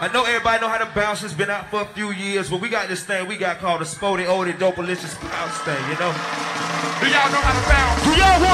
I know everybody know how to bounce. It's been out for a few years, but we got this thing we got called the Spody Odie Dopalicious Bounce thing, you know? Do y'all know how to bounce? Do y'all want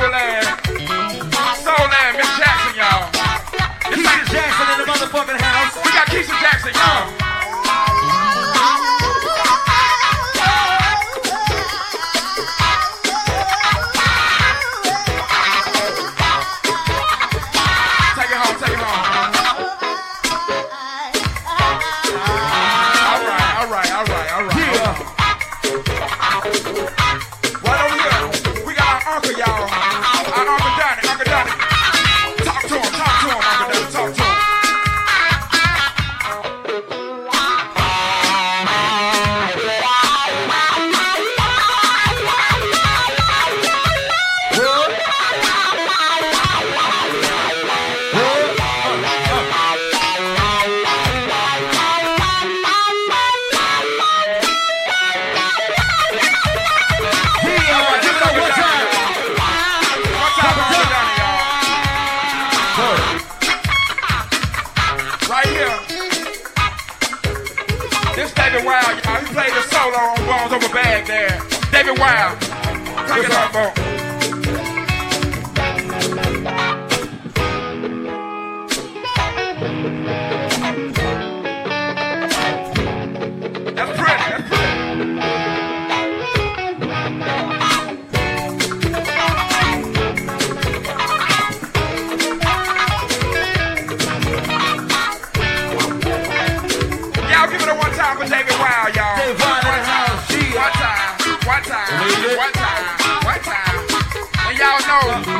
Land. This David Wild, y'all. He played the solo on Bombs Over Baghdad. David Wild. Take it up, Bo.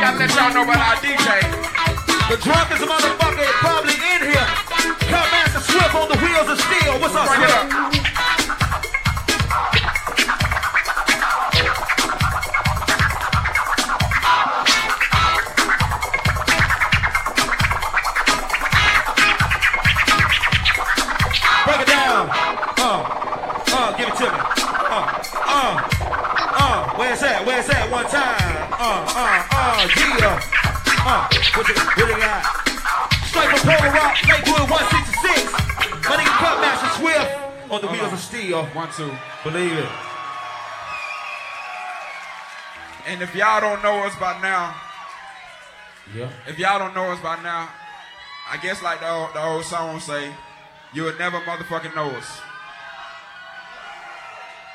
Gotta let y'all know about our DJ. The drunkest motherfucker is probably in here. Cut Master Swift on the wheels of steel. What's up, Bring up. Break it down. Uh, uh, give it to me. Uh, uh, uh. Where's that? Where's that? One time. Uh, uh. Yeah. Uh, what you, what you got? Straight from Polar Rock, Lakewood 166. My nigga Cut Master Swift on the wheels of steel. One, two. Believe it. And if y'all don't know us by now, Yeah. if y'all don't know us by now, I guess like the old, the old song say, you would never motherfucking know us.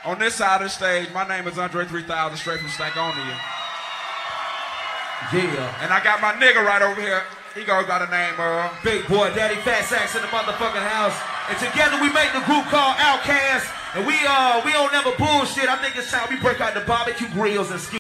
On this side of the stage, my name is Andre 3000, straight from Stankonia. Yeah. And I got my nigga right over here. He goes by the name of. Big Boi, Daddy Fat Sax in the motherfucking house. And together we make the group called Outkast. And we uh we don't never bullshit. I think it's time we break out the barbecue grills and